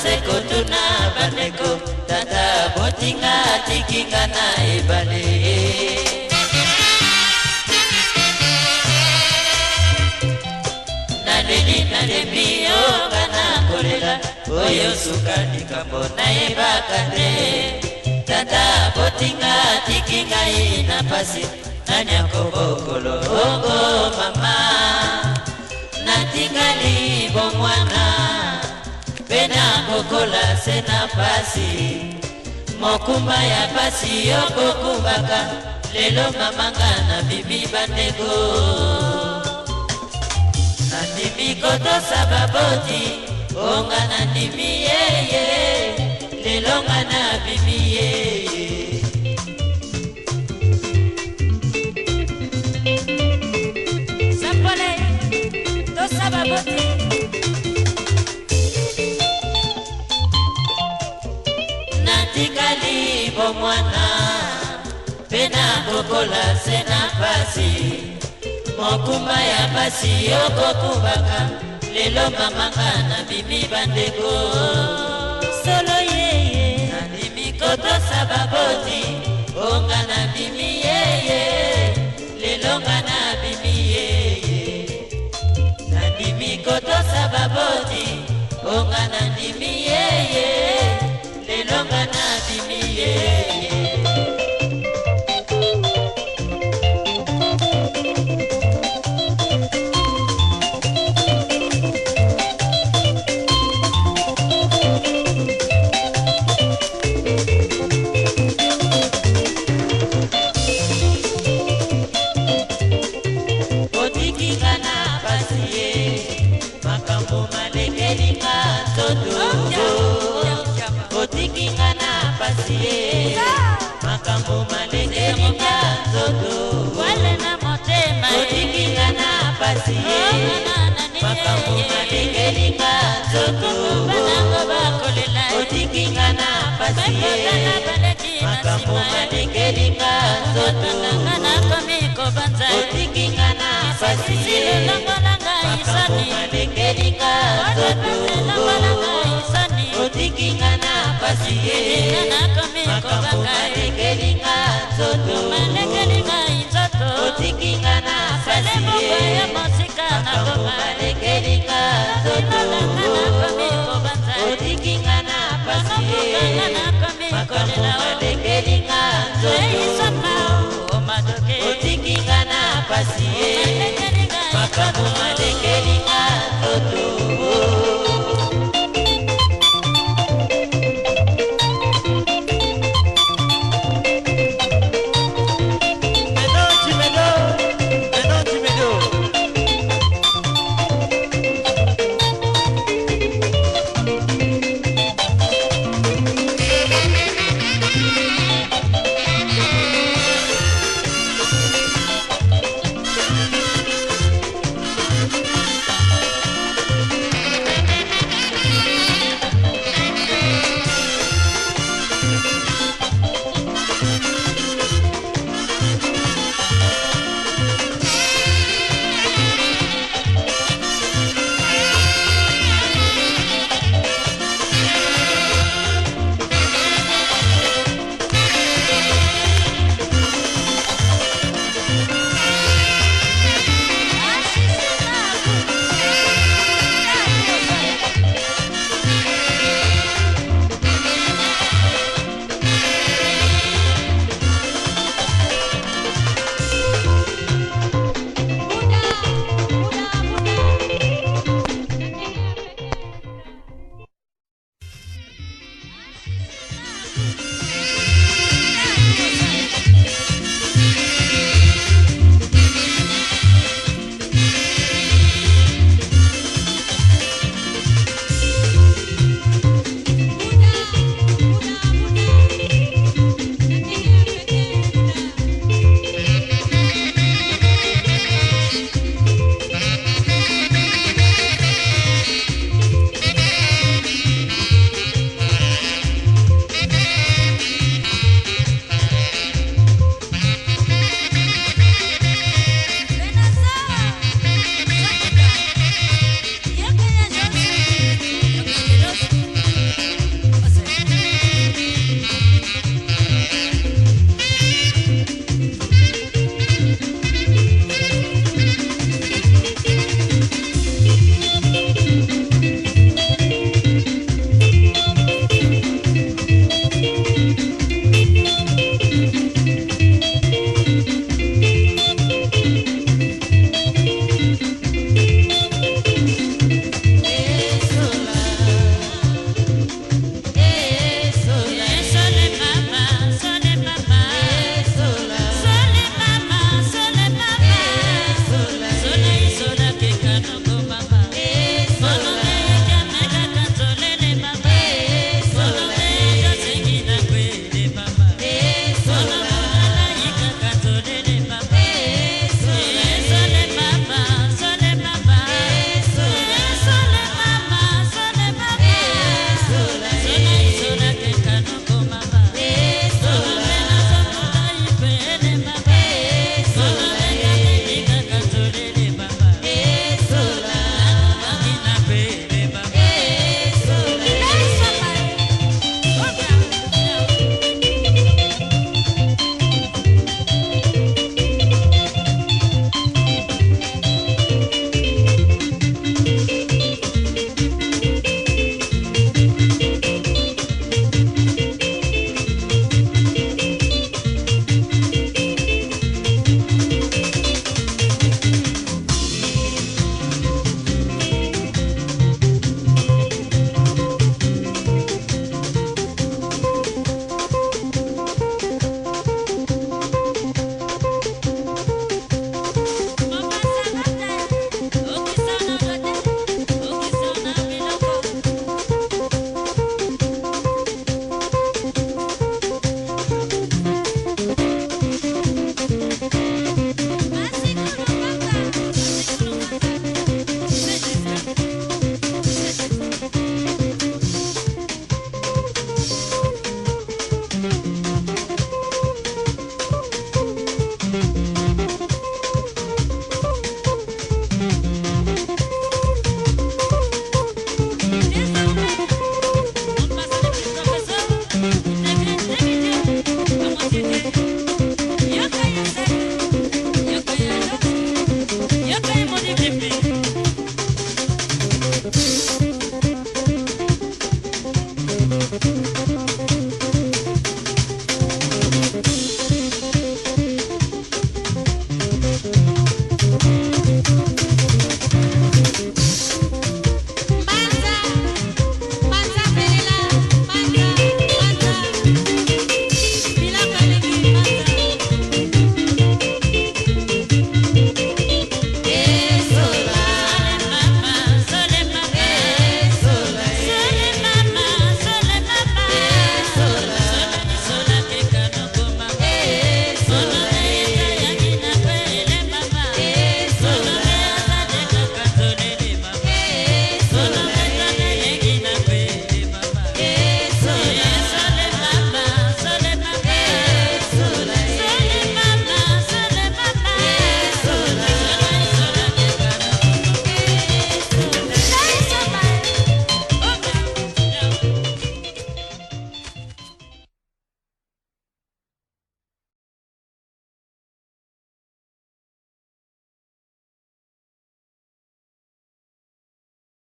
sekotuna bandeko tata botinga tikinga na ebale naleli nalembi yonga oh, na kolela oyo suka likambo nayebaka te tata botinga tiki ngai na pasi nani akobokolo ongo mama natingali bomwana mpe nakokola se na pasi mokumba ya pasi yo kokumbaka lelo mamanga na bimi bandeko nandimi kotosa baboti onga nandimi yeye kolonga na bibi ye sapole tosaba boti natikali bomwana mpe na bokola se na pasi mokumba ya pasi yokokumbaka lelo mamanga na bimi bandeko bonga na ndimi yeye lelo nga na bimi yeye kasi makambo nalingelinga nzoto otikinga na pasi makambo nalingelinga nzoto otikinga na pasi makambo nalingelinga nzoto otikinga na pasi Thank you.